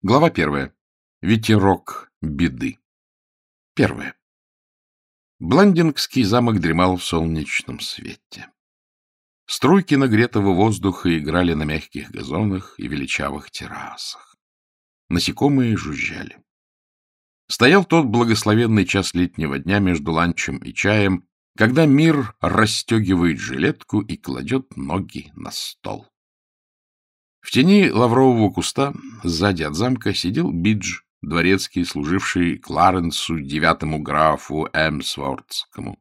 Глава первая. Ветерок беды. Первое. Бландингский замок дремал в солнечном свете. Струйки нагретого воздуха играли на мягких газонах и величавых террасах. Насекомые жужжали. Стоял тот благословенный час летнего дня между ланчем и чаем, когда мир расстегивает жилетку и кладет ноги на стол. В тени лаврового куста, сзади от замка, сидел Бидж, дворецкий, служивший Кларенсу, девятому графу Эмсвордскому.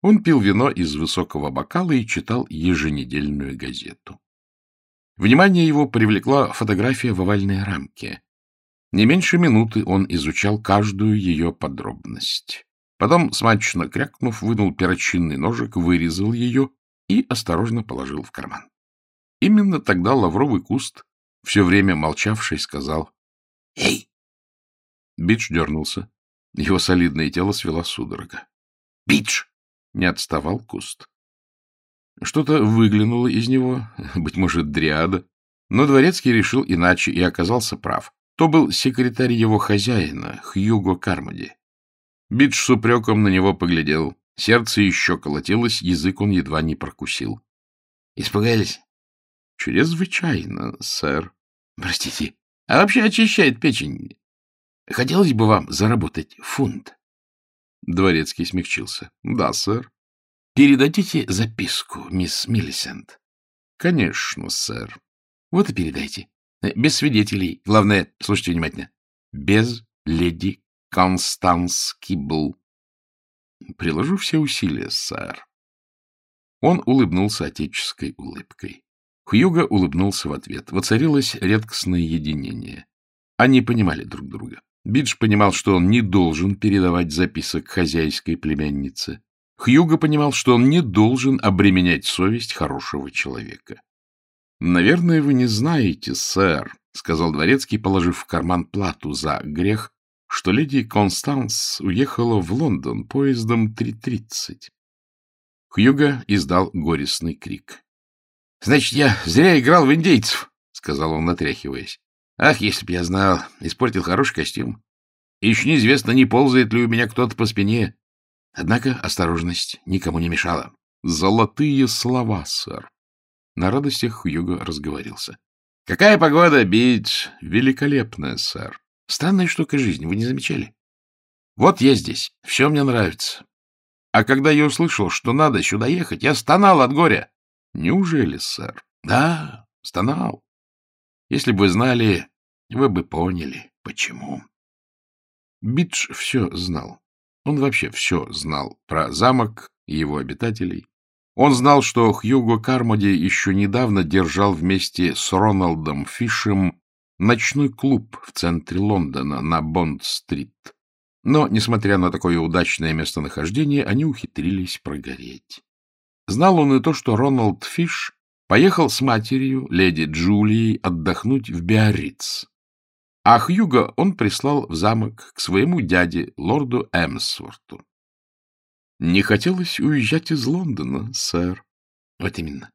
Он пил вино из высокого бокала и читал еженедельную газету. Внимание его привлекла фотография в овальной рамке. Не меньше минуты он изучал каждую ее подробность. Потом, смачно крякнув, вынул перочинный ножик, вырезал ее и осторожно положил в карман. Именно тогда лавровый куст, все время молчавший, сказал «Эй!». Бидж дернулся. Его солидное тело свело судорога. «Бидж!» — не отставал куст. Что-то выглянуло из него, быть может, дриада. Но Дворецкий решил иначе и оказался прав. То был секретарь его хозяина, Хьюго Кармоди. Бидж с упреком на него поглядел. Сердце еще колотилось, язык он едва не прокусил. — Испугались? — Чрезвычайно, сэр. — Простите. А вообще очищает печень. Хотелось бы вам заработать фунт. Дворецкий смягчился. — Да, сэр. — Передадите записку, мисс Миллисент? — Конечно, сэр. — Вот и передайте. Без свидетелей. Главное, слушайте внимательно. Без леди Констанс Кибл. — Приложу все усилия, сэр. Он улыбнулся отеческой улыбкой. Хьюго улыбнулся в ответ. Воцарилось редкостное единение. Они понимали друг друга. Бидж понимал, что он не должен передавать записок хозяйской племяннице. Хьюго понимал, что он не должен обременять совесть хорошего человека. — Наверное, вы не знаете, сэр, — сказал дворецкий, положив в карман плату за грех, что леди Констанс уехала в Лондон поездом 3.30. Хьюго издал горестный крик. — Значит, я зря играл в индейцев, — сказал он, натряхиваясь. — Ах, если б я знал, испортил хороший костюм. Еще неизвестно, не ползает ли у меня кто-то по спине. Однако осторожность никому не мешала. — Золотые слова, сэр. На радостях Хьюго разговорился. — Какая погода, Бидж? — Великолепная, сэр. — Странная штука жизни, вы не замечали? Вот я здесь, все мне нравится. А когда я услышал, что надо сюда ехать, я стонал от горя. Неужели, сэр? Да, стонал. Если бы вы знали, вы бы поняли, почему. Бидж все знал. Он вообще все знал про замок и его обитателей. Он знал, что Хьюго Кармоди еще недавно держал вместе с Роналдом Фишем ночной клуб в центре Лондона на Бонд-стрит. Но, несмотря на такое удачное местонахождение, они ухитрились прогореть. Знал он и то, что Роналд Фиш поехал с матерью, леди Джулией, отдохнуть в Биарриц. А Хьюга он прислал в замок к своему дяде, лорду Эмсворту. Не хотелось уезжать из Лондона, сэр. Вот именно.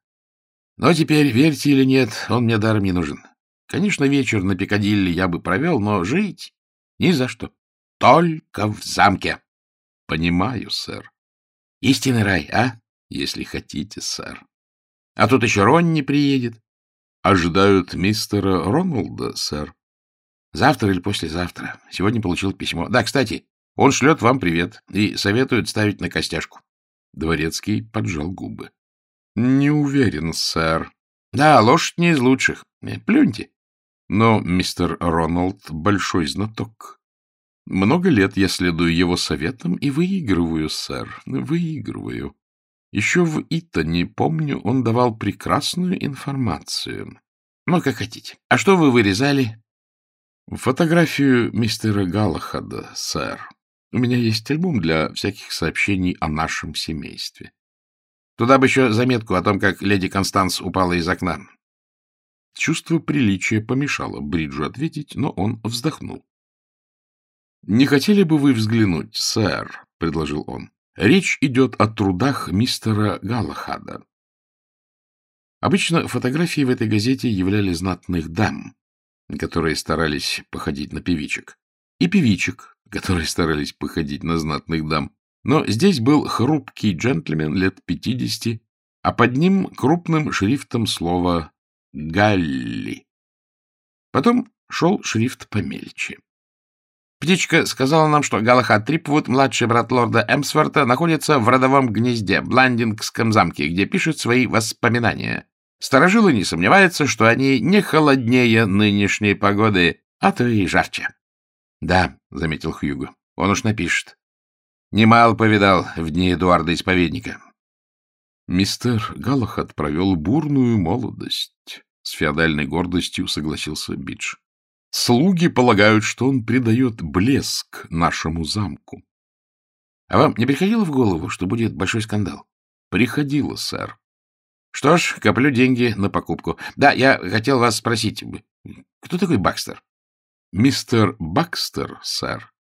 Но теперь, верьте или нет, он мне даром не нужен. Конечно, вечер на Пикадилли я бы провел, но жить ни за что. Только в замке. Понимаю, сэр. Истинный рай, а? Если хотите, сэр. А тут еще Ронни приедет. Ожидают мистера Роналда, сэр. Завтра или послезавтра. Сегодня получил письмо. Да, кстати, он шлет вам привет и советует ставить на костяшку. Дворецкий поджал губы. — Не уверен, сэр. — Да, лошадь не из лучших. Э, плюньте. Но мистер Роналд — большой знаток. Много лет я следую его советам и выигрываю, сэр, выигрываю. Еще в Итоне, помню, он давал прекрасную информацию. Ну, как хотите. А что вы вырезали? Фотографию мистера Галахада, сэр. У меня есть альбом для всяких сообщений о нашем семействе. Туда бы еще заметку о том, как леди Констанс упала из окна. Чувство приличия помешало Бриджу ответить, но он вздохнул. — Не хотели бы вы взглянуть, сэр? — предложил он. Речь идет о трудах мистера Галахада. Обычно фотографии в этой газете являли знатных дам. которые старались походить на певичек, и певичек, которые старались походить на знатных дам. Но здесь был хрупкий джентльмен лет пятидесяти, а под ним крупным шрифтом слово «Галли». Потом шел шрифт помельче. Птичка сказала нам, что Галахад Трипвуд, младший брат лорда Эмсворта, находится в родовом гнезде, Бландингском замке, где пишет свои воспоминания. Старожилы не сомневаются, что они не холоднее нынешней погоды, а то и жарче. — Да, — заметил Хьюго, — он уж напишет. Немало повидал в дни Эдуарда Исповедника. Мистер Галахад провел бурную молодость. С феодальной гордостью согласился Бидж. Слуги полагают, что он придает блеск нашему замку. А вам не приходило в голову, что будет большой скандал? Приходило, сэр. Что ж, коплю деньги на покупку. Да, я хотел вас спросить, кто такой Бакстер? Мистер Бакстер, сэр.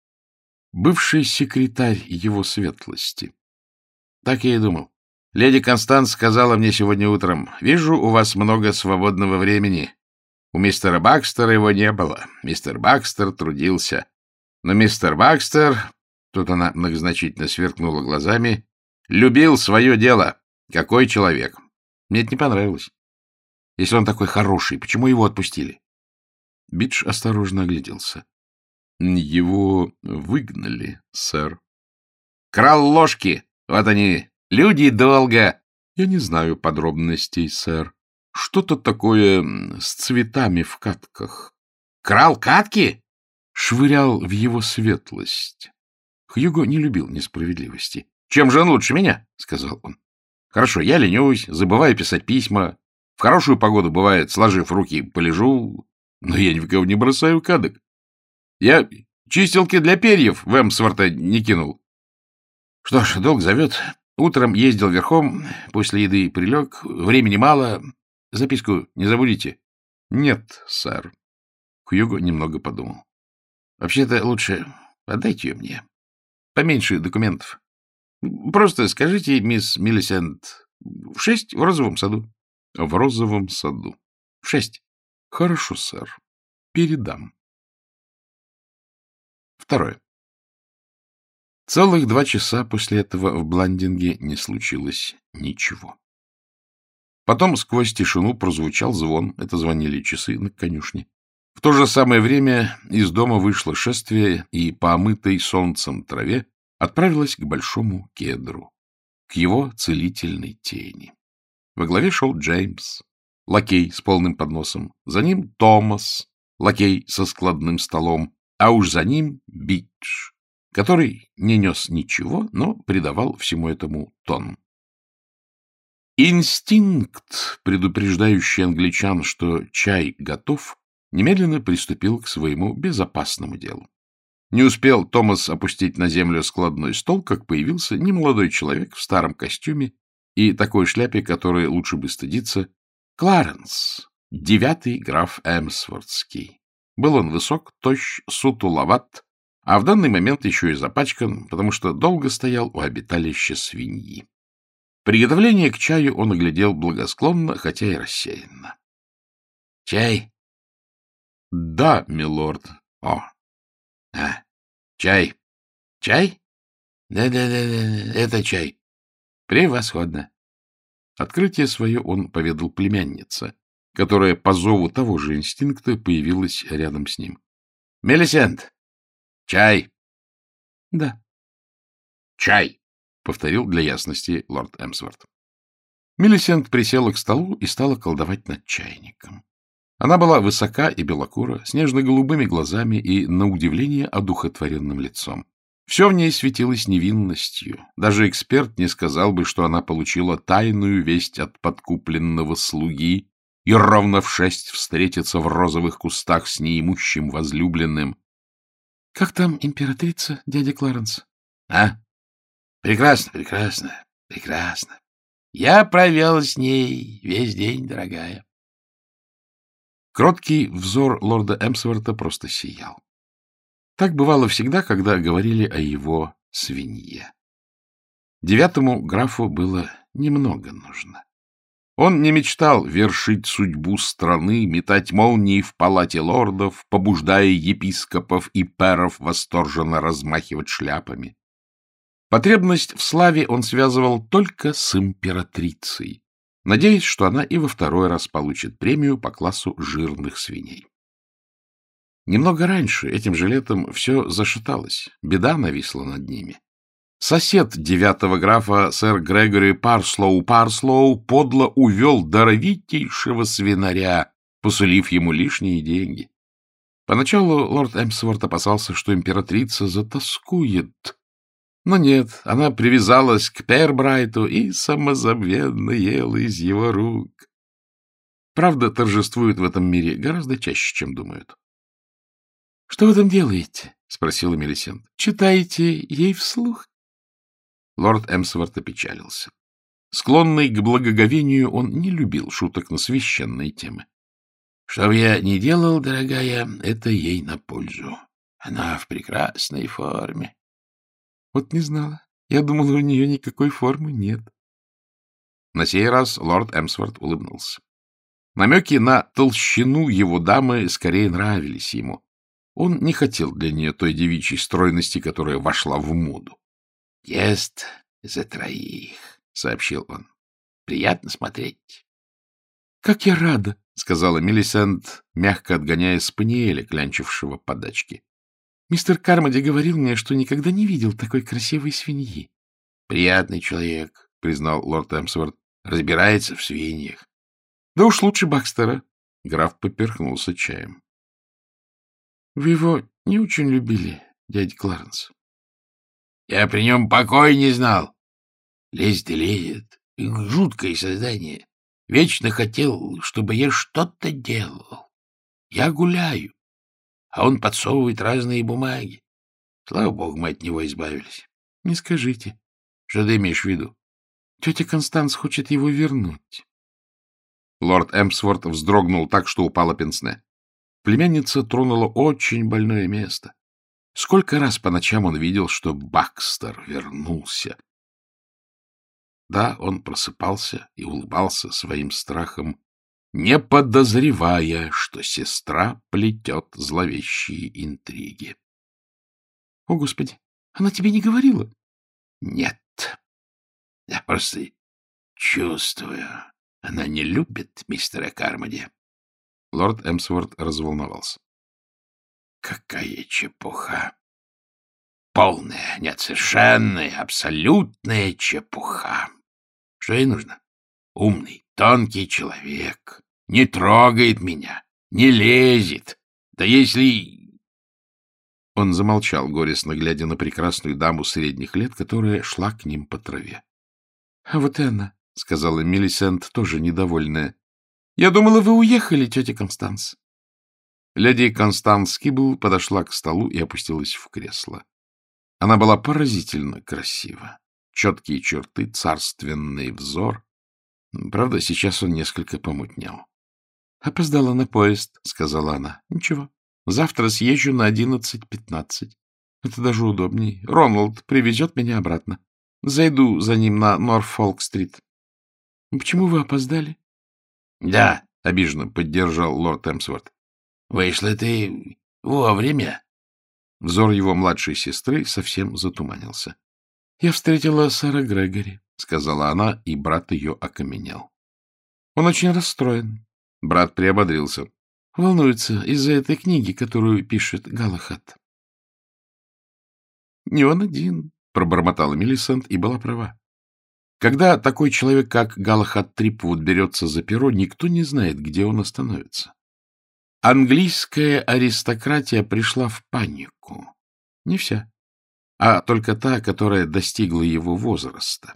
Бывший секретарь его светлости. Так я и думал. Леди Констанс сказала мне сегодня утром, вижу, у вас много свободного времени. У мистера Бакстера его не было. Мистер Бакстер трудился. Но мистер Бакстер, тут она многозначительно сверкнула глазами, любил свое дело. Какой человек? Мне это не понравилось. Если он такой хороший, почему его отпустили? Бидж осторожно огляделся. Его выгнали, сэр. Крал ложки. Вот они. Люди долго. Я не знаю подробностей, сэр. Что-то такое с цветами в катках. Крал катки? Швырял в его светлость. Хьюго не любил несправедливости. Чем же он лучше меня? — сказал он. Хорошо, я ленюсь, забываю писать письма. В хорошую погоду, бывает, сложив руки, полежу, но я ни в кого не бросаю кадок. Я чистилки для перьев в Эмсворта не кинул. Что ж, долг зовет. Утром ездил верхом, после еды прилег, времени мало, Записку не забудете? — Нет, сэр. Хьюго немного подумал. — Вообще-то лучше отдайте ее мне. Поменьше документов. Просто скажите, мисс Миллисент, в шесть в розовом саду. — В розовом саду. — В шесть. — Хорошо, сэр. Передам. Второе. Целых два часа после этого в Бландинге не случилось ничего. Потом сквозь тишину прозвучал звон. Это звонили часы на конюшне. В то же самое время из дома вышло шествие и по омытой солнцем траве отправилось к большому кедру, к его целительной тени. Во главе шел Джеймс, лакей с полным подносом, за ним Томас, лакей со складным столом, а уж за ним Бидж, который не нес ничего, но придавал всему этому тон. Инстинкт, предупреждающий англичан, что чай готов, немедленно приступил к своему безопасному делу. Не успел Томас опустить на землю складной стол, как появился немолодой человек в старом костюме и такой шляпе, которой лучше бы стыдиться, Кларенс, девятый граф Эмсвордский. Был он высок, тощ, сутуловат, а в данный момент еще и запачкан, потому что долго стоял у обиталища свиньи. Приготовление к чаю он оглядел благосклонно, хотя и рассеянно. — Чай? — Да, милорд. — О, а, чай. Чай? Да-да-да, это чай. Превосходно. Открытие свое он поведал племяннице, которая по зову того же инстинкта появилась рядом с ним. — Мелисент, чай. — Да. — Чай. — повторил для ясности лорд Эмсворт. Миллисент присела к столу и стала колдовать над чайником. Она была высока и белокура, с нежно-голубыми глазами и, на удивление, одухотворенным лицом. Все в ней светилось невинностью. Даже эксперт не сказал бы, что она получила тайную весть от подкупленного слуги и ровно в шесть встретится в розовых кустах с неимущим возлюбленным. — Как там императрица, дядя Кларенс? — А? Прекрасно, прекрасно, прекрасно. Я провел с ней весь день, дорогая. Кроткий взор лорда Эмсворта просто сиял. Так бывало всегда, когда говорили о его свинье. Девятому графу было немного нужно. Он не мечтал вершить судьбу страны, метать молнии в палате лордов, побуждая епископов и перов восторженно размахивать шляпами. Потребность в славе он связывал только с императрицей, надеясь, что она и во второй раз получит премию по классу жирных свиней. Немного раньше, этим же летом, все зашаталось, беда нависла над ними. Сосед девятого графа, сэр Грегори Парслоу Парслоу, подло увел даровитейшего свинаря, посулив ему лишние деньги. Поначалу лорд Эмсворт опасался, что императрица затаскует. Но нет, она привязалась к Пербрайту и самозабвенно ела из его рук. Правда торжествует в этом мире гораздо чаще, чем думают. — Что вы там делаете? — спросила Мелисент. — Читаете ей вслух? Лорд Эмсворт опечалился. Склонный к благоговению, он не любил шуток на священные темы. — Что бы я ни делал, дорогая, это ей на пользу. Она в прекрасной форме. — Вот не знала. Я думала, у нее никакой формы нет. На сей раз лорд Эмсворт улыбнулся. Намеки на толщину его дамы скорее нравились ему. Он не хотел для нее той девичьей стройности, которая вошла в моду. — Ест за троих, — сообщил он. — Приятно смотреть. — Как я рада, — сказала Мелисент, мягко отгоняя спаниеля, клянчившего подачки. — Мистер Кармоди говорил мне, что никогда не видел такой красивой свиньи. — Приятный человек, — признал лорд Эмсворт, — разбирается в свиньях. — Да уж лучше Бакстера. Граф поперхнулся чаем. — Вы его не очень любили, дядя Кларенс? — Я при нем покой не знал. Лезет и лезет. Жуткое создание. Вечно хотел, чтобы я что-то делал. Я гуляю, а он подсовывает разные бумаги. Слава богу, мы от него избавились. — Не скажите. — Что ты имеешь в виду? — Тетя Констанс хочет его вернуть. Лорд Эмсворт вздрогнул так, что упала пенсне. Племянница тронула очень больное место. Сколько раз по ночам он видел, что Бакстер вернулся. Да, он просыпался и улыбался своим страхом, не подозревая, что сестра плетет зловещие интриги. — О, Господи, она тебе не говорила? — Нет. Я просто чувствую. Она не любит мистера Кармоди. Лорд Эмсворт разволновался. — Какая чепуха! Полная, нет, совершенная, абсолютная чепуха. Что ей нужно? Умный, тонкий человек. Не трогает меня, не лезет. Да если... Он замолчал, горестно глядя на прекрасную даму средних лет, которая шла к ним по траве. — А вот и она, — сказала Мелисент, тоже недовольная. Я думала, вы уехали, тетя Констанс. Леди Констанс Кибл подошла к столу и опустилась в кресло. Она была поразительно красива. Четкие черты, царственный взор. Правда, сейчас он несколько помутнел. — Опоздала на поезд, — сказала она. — Ничего, завтра съезжу на одиннадцать пятнадцать. Это даже удобней. Роналд привезет меня обратно. Зайду за ним на Норфолк-стрит. — Почему вы опоздали? — Да, — обиженно поддержал лорд Эмсворт. — Вышла ты вовремя. Взор его младшей сестры совсем затуманился. — Я встретила Сара Грегори, — сказала она, и брат ее окаменел. — Он очень расстроен. Брат приободрился. — Волнуется из-за этой книги, которую пишет Галахат. — Не он один, — пробормотала Миллисент и была права. Когда такой человек, как Галахат Трипвуд, берется за перо, никто не знает, где он остановится. Английская аристократия пришла в панику. Не вся, а только та, которая достигла его возраста.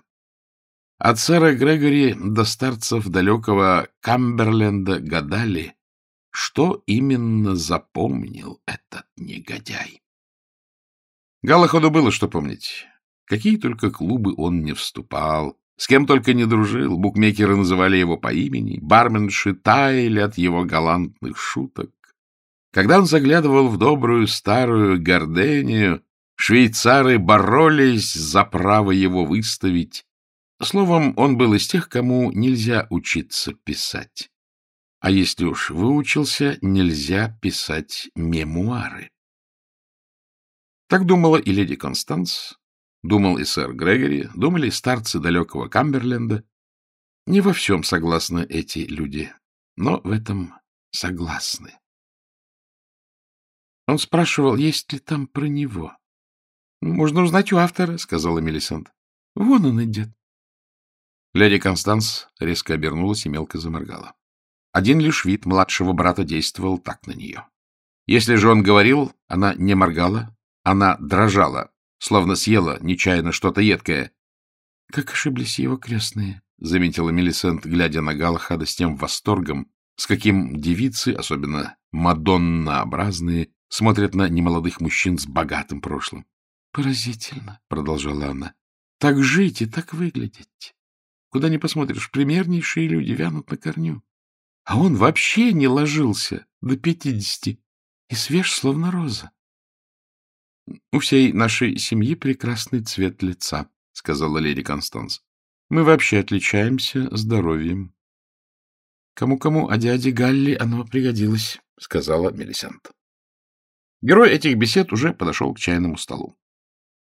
От сэра Грегори до старцев далекого Камберленда гадали, что именно запомнил этот негодяй. Галахаду было что помнить. Какие только клубы он не вступал, с кем только не дружил, букмекеры называли его по имени, барменши таяли от его галантных шуток. Когда он заглядывал в добрую старую Гордению, швейцары боролись за право его выставить, Словом, он был из тех, кому нельзя учиться писать. А если уж выучился, нельзя писать мемуары. Так думала и леди Констанс, думал и сэр Грегори, думали старцы далекого Камберленда. Не во всем согласны эти люди, но в этом согласны. Он спрашивал, есть ли там про него. — Можно узнать у автора, — сказала Мелисанд. — Вон он идет. Леди Констанс резко обернулась и мелко заморгала. Один лишь вид младшего брата действовал так на нее. Если же он говорил, она не моргала, она дрожала, словно съела нечаянно что-то едкое. — Как ошиблись его крестные, — заметила Мелисент, глядя на Галахада с тем восторгом, с каким девицы, особенно мадоннообразные, смотрят на немолодых мужчин с богатым прошлым. — Поразительно, — продолжала она. — Так жить и так выглядеть. Куда ни посмотришь, примернейшие люди вянут на корню. А он вообще не ложился до пятидесяти и свеж, словно роза. — У всей нашей семьи прекрасный цвет лица, — сказала леди Констанс. — Мы вообще отличаемся здоровьем. Кому-кому, а дяде Галли оно пригодилось, — сказала Мелисента. Герой этих бесед уже подошел к чайному столу.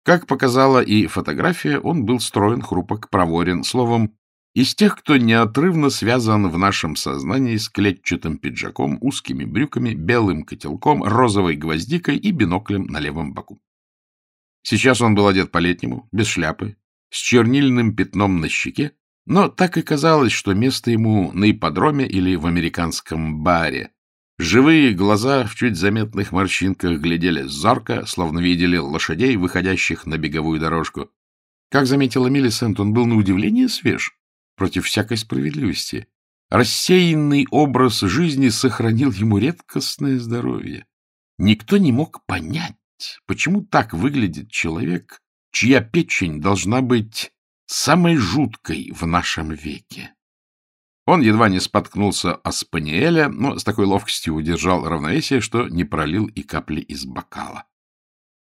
Как показала и фотография, он был строен, хрупок, проворен, словом, из тех, кто неотрывно связан в нашем сознании с клетчатым пиджаком, узкими брюками, белым котелком, розовой гвоздикой и биноклем на левом боку. Сейчас он был одет по-летнему, без шляпы, с чернильным пятном на щеке, но так и казалось, что место ему на ипподроме или в американском баре. Живые глаза в чуть заметных морщинках глядели зорко, словно видели лошадей, выходящих на беговую дорожку. Как заметила Миллисент, он был на удивление свеж, против всякой справедливости. Рассеянный образ жизни сохранил ему редкостное здоровье. Никто не мог понять, почему так выглядит человек, чья печень должна быть самой жуткой в нашем веке. Он едва не споткнулся о спаниеля, но с такой ловкостью удержал равновесие, что не пролил и капли из бокала.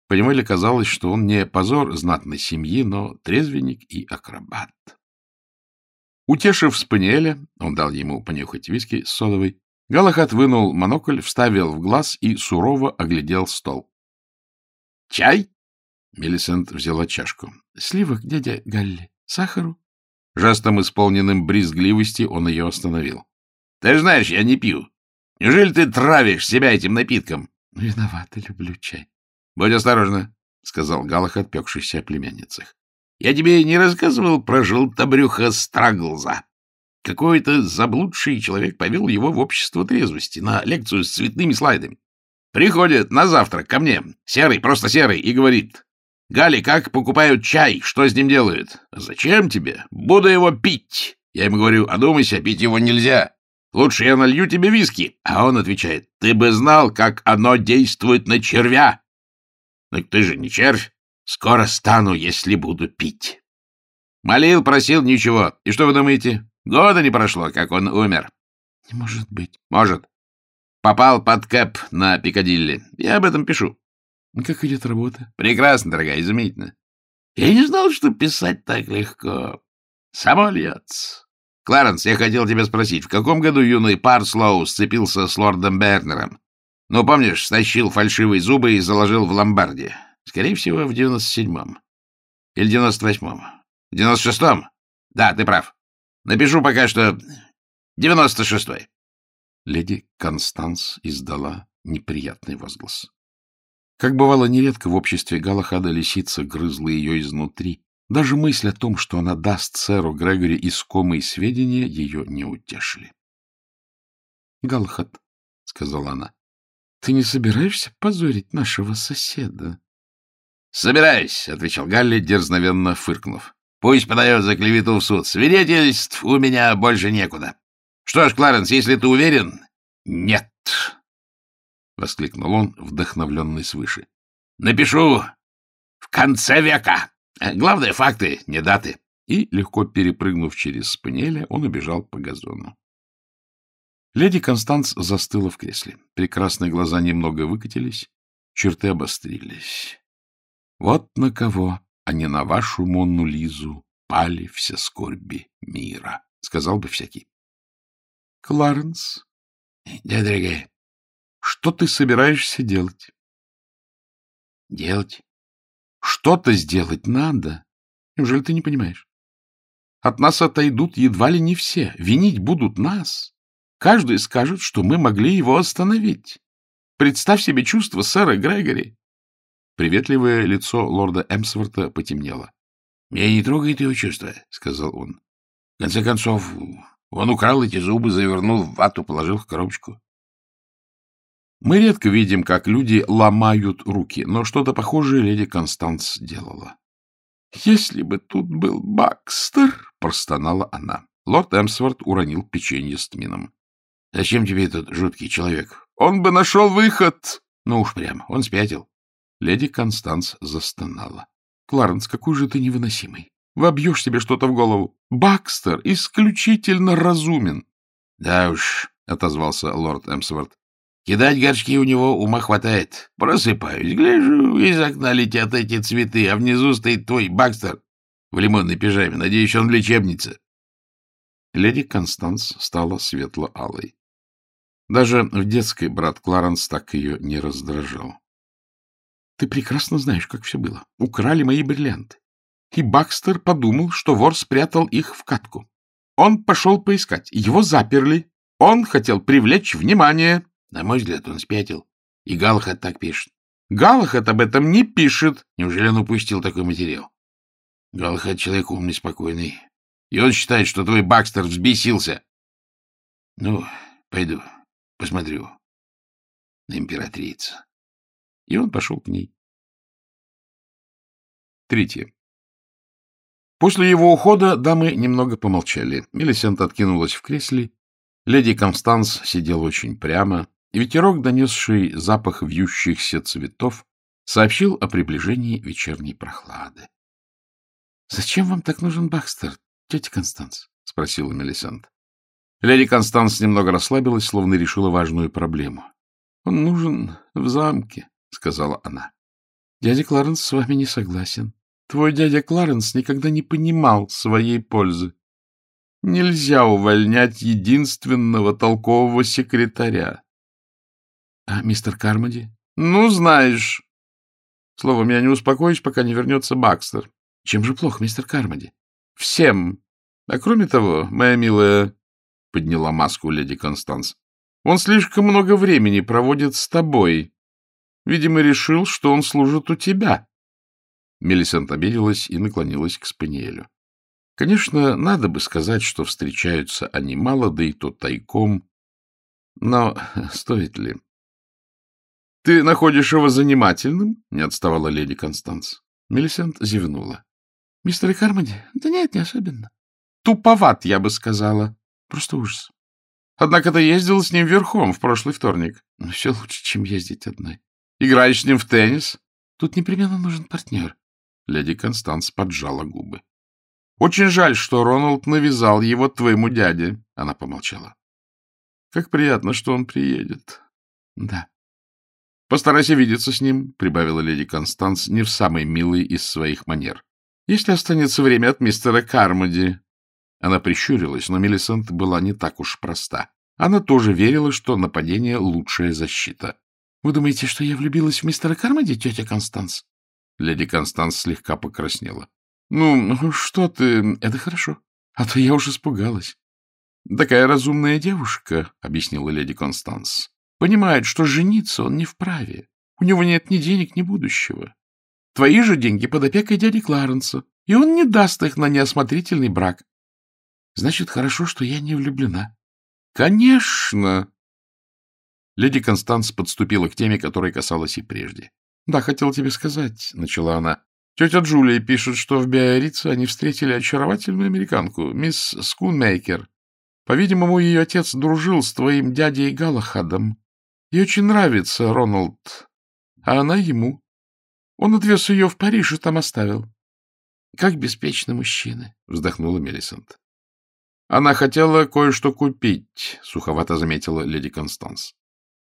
Понимали, казалось, что он не позор знатной семьи, но трезвенник и акробат. Утешив спаниеля, он дал ему понюхать виски с содовой, Галахат вынул монокль, вставил в глаз и сурово оглядел стол. — Чай? — Мелисент взяла чашку. — Сливок, дядя Галли. Сахару? Жестом, исполненным брезгливости, он ее остановил. — Ты знаешь, я не пью. Неужели ты травишь себя этим напитком? — Виновата, люблю чай. — Будь осторожна, — сказал Галах, отпекшийся о племянницах. — Я тебе не рассказывал про желтобрюха Страглза. Какой-то заблудший человек повел его в общество трезвости на лекцию с цветными слайдами. Приходит на завтрак ко мне, серый, просто серый, и говорит, Гали, как покупают чай? Что с ним делают? Зачем тебе? Буду его пить. Я ему говорю, одумайся, пить его нельзя. Лучше я налью тебе виски. А он отвечает, ты бы знал, как оно действует на червя. Ну, ты же не червь. Скоро стану, если буду пить. Молил, просил, ничего. И что вы думаете? Года не прошло, как он умер. Не может быть. Может. Попал под кэп на Пикадилли. Я об этом пишу. — Как идет работа? — Прекрасно, дорогая, изумительно. — Я не знал, что писать так легко. Само льется. Кларенс, я хотел тебя спросить, в каком году юный Парслоу сцепился с лордом Бернером? Ну, помнишь, стащил фальшивые зубы и заложил в ломбарде? Скорее всего, в девяносто седьмом. Или девяносто восьмом. В девяносто шестом? Да, ты прав. Напишу пока что девяносто шестой. Леди Констанс издала неприятный возглас. Как бывало нередко в обществе Галахада лисица грызла ее изнутри. Даже мысль о том, что она даст сэру Грегори искомые сведения, ее не утешили. — Галахад, — сказала она, — ты не собираешься позорить нашего соседа? — Собираюсь, — отвечал Галли, дерзновенно фыркнув. — Пусть подает за клевету в суд. Свидетельств у меня больше некуда. Что ж, Кларенс, если ты уверен... — Нет, — воскликнул он, вдохновленный свыше. — Напишу в конце века. Главное — факты, не даты. И, легко перепрыгнув через спаниеля, он убежал по газону. Леди Констанс застыла в кресле. Прекрасные глаза немного выкатились, черты обострились. Вот на кого, а не на вашу Монну Лизу, пали все скорби мира, — сказал бы всякий. — Кларенс, — Да, дорогая. — что ты собираешься делать? — Делать? — Что-то сделать надо. Неужели ты не понимаешь? От нас отойдут едва ли не все. Винить будут нас. Каждый скажет, что мы могли его остановить. Представь себе чувство сэра Грегори. Приветливое лицо лорда Эмсворта потемнело. — Меня не трогает его чувство, — сказал он. В конце концов, он украл эти зубы, завернул в вату, положил в коробочку. Мы редко видим, как люди ломают руки, но что-то похожее леди Констанс делала. — Если бы тут был Бакстер, — простонала она. Лорд Эмсворт уронил печенье с тмином. — Зачем тебе этот жуткий человек? — Он бы нашел выход! — Ну уж прямо, он спятил. Леди Констанс застонала. — Кларенс, какой же ты невыносимый. Вобьешь себе что-то в голову. Бакстер исключительно разумен. — Да уж, — отозвался лорд Эмсворт. — Кидать горшки у него ума хватает. Просыпаюсь, гляжу, из окна летят эти цветы, а внизу стоит твой Бакстер в лимонной пижаме. Надеюсь, он в лечебнице. Леди Констанс стала светло-алой. Даже в детской брат Кларенс так ее не раздражал. Ты прекрасно знаешь, как все было. Украли мои бриллианты. И Бакстер подумал, что вор спрятал их в катку. Он пошел поискать. Его заперли. Он хотел привлечь внимание. На мой взгляд, он спятил. И Галахат так пишет. Галахат об этом не пишет. Неужели он упустил такой материал? Галахат человек умный, спокойный. И он считает, что твой Бакстер взбесился. Ну, пойду, посмотрю на императрицу. И он пошел к ней. Третье. После его ухода дамы немного помолчали. Мелисент откинулась в кресле. Леди Констанс сидела очень прямо, ветерок, донесший запах вьющихся цветов, сообщил о приближении вечерней прохлады. — Зачем вам так нужен Бакстер, тетя Констанс? — спросила Мелисент. Леди Констанс немного расслабилась, словно решила важную проблему. — Он нужен в замке, — сказала она. — Дядя Кларенс с вами не согласен. Твой дядя Кларенс никогда не понимал своей пользы. Нельзя увольнять единственного толкового секретаря. — А мистер Кармоди? — Ну, знаешь. Словом, я не успокоюсь, пока не вернется Бакстер. — Чем же плохо, мистер Кармоди? — Всем. А кроме того, моя милая, — подняла маску леди Констанс, — он слишком много времени проводит с тобой. Видимо, решил, что он служит у тебя. Мелисент обиделась и наклонилась к Спаниелю. Конечно, надо бы сказать, что встречаются они мало, да и то тайком. Но стоит ли? — Ты находишь его занимательным? — не отставала леди Констанс. Мелисент зевнула. — Мистер Кармоди? Да нет, не особенно. Туповат, я бы сказала. Просто ужас. Однако ты ездил с ним верхом в прошлый вторник. Ну, все лучше, чем ездить одной. Играешь с ним в теннис? Тут непременно нужен партнер. Леди Констанс поджала губы. — Очень жаль, что Роналд навязал его твоему дяде. Она помолчала. — Как приятно, что он приедет. — Да. — Постарайся видеться с ним, — прибавила леди Констанс, не в самой милой из своих манер. — Если останется время от мистера Кармоди. Она прищурилась, но Мелисент была не так уж проста. Она тоже верила, что нападение — лучшая защита. — Вы думаете, что я влюбилась в мистера Кармоди, тетя Констанс? Леди Констанс слегка покраснела. — Ну, что ты, это хорошо. А то я уж испугалась. — Такая разумная девушка, — объяснила леди Констанс, — понимает, что жениться он не вправе. У него нет ни денег, ни будущего. Твои же деньги под опекой дяди Кларенса, и он не даст их на неосмотрительный брак. Значит, хорошо, что я не влюблена. — Конечно! Леди Констанс подступила к теме, которой касалась и прежде. — Да, хотел тебе сказать, — начала она. Тетя Джулия пишет, что в Биаррице они встретили очаровательную американку, мисс Скунмейкер. По-видимому, ее отец дружил с твоим дядей Галахадом. Ей очень нравится Роналд, а она ему. Он отвез ее в Париж и там оставил. — Как беспечны мужчины, — вздохнула Мелисент. Она хотела кое-что купить, — суховато заметила леди Констанс.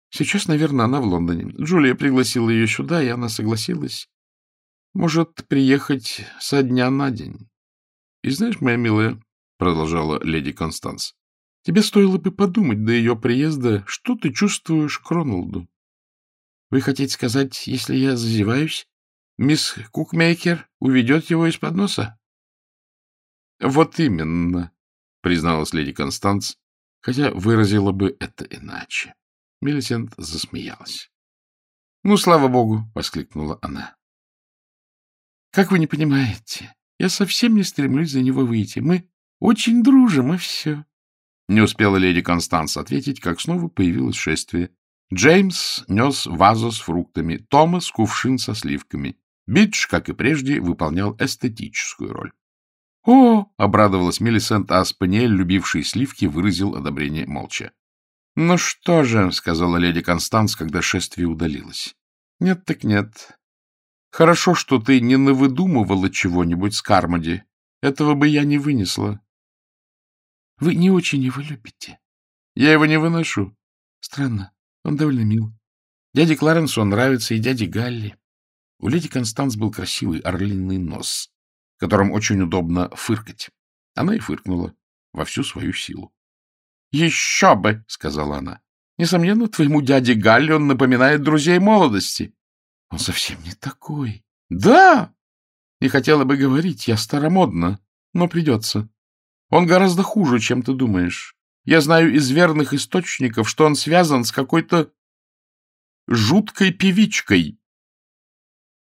Сейчас, наверное, она в Лондоне. Джулия пригласила ее сюда, и она согласилась. Может приехать со дня на день. И знаешь, моя милая, — продолжала леди Констанс, — тебе стоило бы подумать до ее приезда, что ты чувствуешь к Роналду. Вы хотите сказать, если я зазеваюсь, мисс Кукмейкер уведет его из-под носа? — Вот именно, — призналась леди Констанс, хотя выразила бы это иначе. Миллисент засмеялась. — Ну, слава богу! — воскликнула она. — Как вы не понимаете, я совсем не стремлюсь за него выйти. Мы очень дружим, и все. Не успела леди Констанс ответить, как снова появилось шествие. Джеймс нес вазу с фруктами, Томас — кувшин со сливками. Бидж, как и прежде, выполнял эстетическую роль. — О! — обрадовалась Миллисент, а Спаниель, любивший сливки, выразил одобрение молча. — Ну что же, — сказала леди Констанс, когда шествие удалилось. — Нет так нет. Хорошо, что ты не навыдумывала чего-нибудь с Кармоди. Этого бы я не вынесла. — Вы не очень его любите. — Я его не выношу. — Странно. Он довольно мил. Дяде Кларенсу нравится, и дяде Галли. У леди Констанс был красивый орлиный нос, которым очень удобно фыркать. Она и фыркнула во всю свою силу. — Еще бы! — сказала она. — Несомненно, твоему дяде Галли он напоминает друзей молодости. — Он совсем не такой. — Да! Не хотела бы говорить, я старомодна, но придется. Он гораздо хуже, чем ты думаешь. Я знаю из верных источников, что он связан с какой-то жуткой певичкой.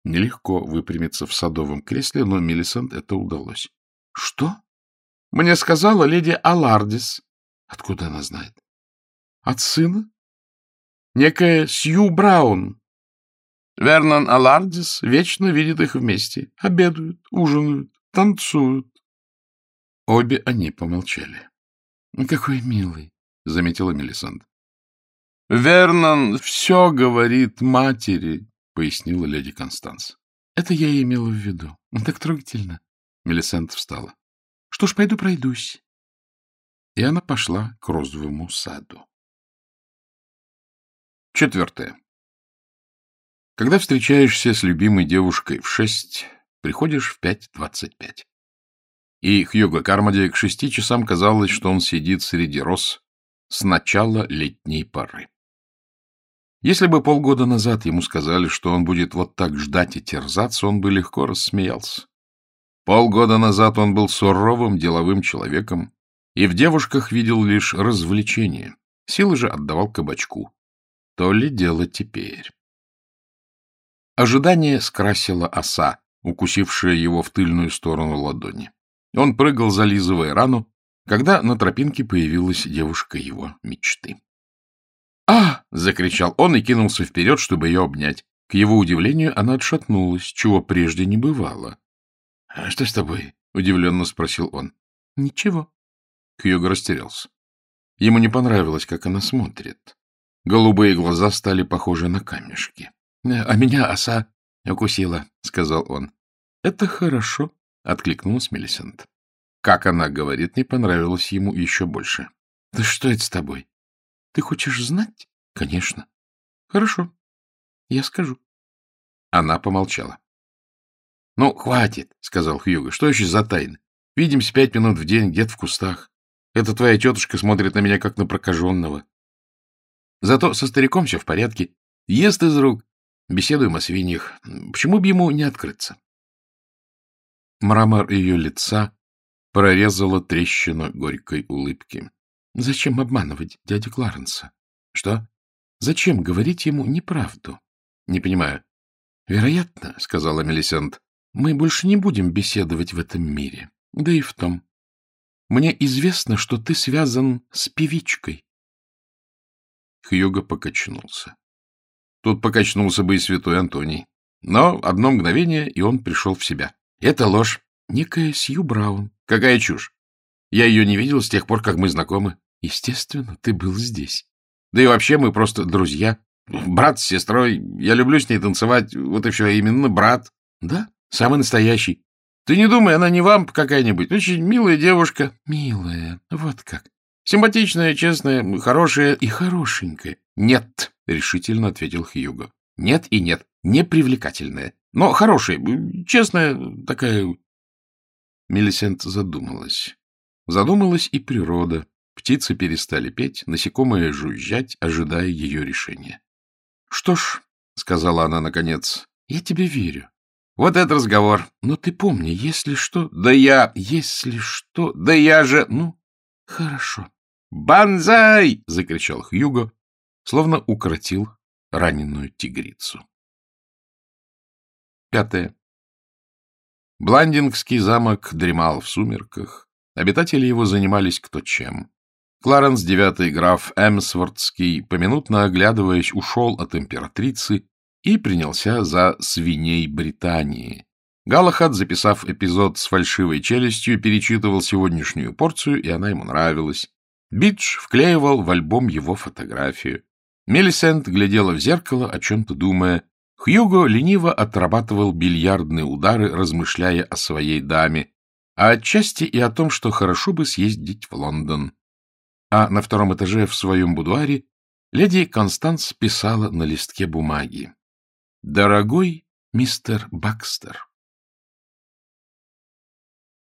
Нелегко выпрямиться в садовом кресле, но Миллисент это удалось. — Что? — Мне сказала леди Алардис. — Откуда она знает? — От сына? — Некая Сью Браун. Вернон Алардис вечно видит их вместе. Обедают, ужинают, танцуют. Обе они помолчали. — Какой милый, — заметила Мелисанд. — Вернон все говорит матери, — пояснила леди Констанс. — Это я и имела в виду. Так трогательно. Мелисанд встала. — Что ж, пойду пройдусь. И она пошла к розовому саду. Четвертое. Когда встречаешься с любимой девушкой в шесть, приходишь в пять двадцать пять. И Хьюго Кармоди к шести часам казалось, что он сидит среди роз с начала летней поры. Если бы полгода назад ему сказали, что он будет вот так ждать и терзаться, он бы легко рассмеялся. Полгода назад он был суровым деловым человеком и в девушках видел лишь развлечение, силы же отдавал кабачку. То ли дело теперь. Ожидание скрасило оса, укусившая его в тыльную сторону ладони. Он прыгал, зализывая рану, когда на тропинке появилась девушка его мечты. «А!» — закричал он и кинулся вперед, чтобы ее обнять. К его удивлению, она отшатнулась, чего прежде не бывало. «А что с тобой?» — удивленно спросил он. «Ничего». Хьюго растерялся. Ему не понравилось, как она смотрит. Голубые глаза стали похожи на камешки. — А меня оса укусила, — сказал он. — Это хорошо, — откликнулась Мелисент. Как она говорит, не понравилось ему еще больше. — Да что это с тобой? Ты хочешь знать? — Конечно. — Хорошо. Я скажу. Она помолчала. — Ну, хватит, — сказал Хьюго. — Что еще за тайны? Видимся пять минут в день, где-то в кустах. Эта твоя тетушка смотрит на меня, как на прокаженного. Зато со стариком все в порядке. Ест из рук. Беседуем о свиньях. Почему бы ему не открыться? Мрамор ее лица прорезала трещина горькой улыбки. — Зачем обманывать дядю Кларенса? — Что? Зачем говорить ему неправду? — Не понимаю. — Вероятно, — сказала Мелисент, — мы больше не будем беседовать в этом мире. Да и в том. Мне известно, что ты связан с певичкой. Хьюго покачнулся. Тут покачнулся бы и святой Антоний. Но одно мгновение, и он пришел в себя. Это ложь. Некая Сью Браун. Какая чушь. Я ее не видел с тех пор, как мы знакомы. Естественно, ты был здесь. Да и вообще мы просто друзья. Брат с сестрой. Я люблю с ней танцевать. Вот и все. Именно брат. Да, самый настоящий. Ты не думай, она не вамп какая-нибудь. Очень милая девушка. Милая. Вот как. Симпатичная, честная, хорошая и хорошенькая. Нет, решительно ответил Хьюго. Нет и нет. Непривлекательная. Но хорошая, честная такая Мелисент задумалась. Задумалась и природа. Птицы перестали петь, насекомые жужжать, ожидая ее решения. — Что ж, — сказала она наконец, — я тебе верю. Вот этот разговор. Но ты помни, если что... Да я... Если что... Да я же... Ну, хорошо. «Бонзай!» — закричал Хьюго, словно укротил раненую тигрицу. Пятое. Бландингский замок дремал в сумерках. Обитатели его занимались кто чем. Кларенс, девятый граф Эмсвортский, поминутно оглядываясь, ушел от императрицы и принялся за свиней Британии. Галахад, записав эпизод с фальшивой челюстью, перечитывал сегодняшнюю порцию, и она ему нравилась. Бидж вклеивал в альбом его фотографию. Мелисент глядела в зеркало, о чем-то думая. Хьюго лениво отрабатывал бильярдные удары, размышляя о своей даме, а отчасти и о том, что хорошо бы съездить в Лондон. А на втором этаже в своем будуаре леди Констанс писала на листке бумаги. «Дорогой мистер Бакстер».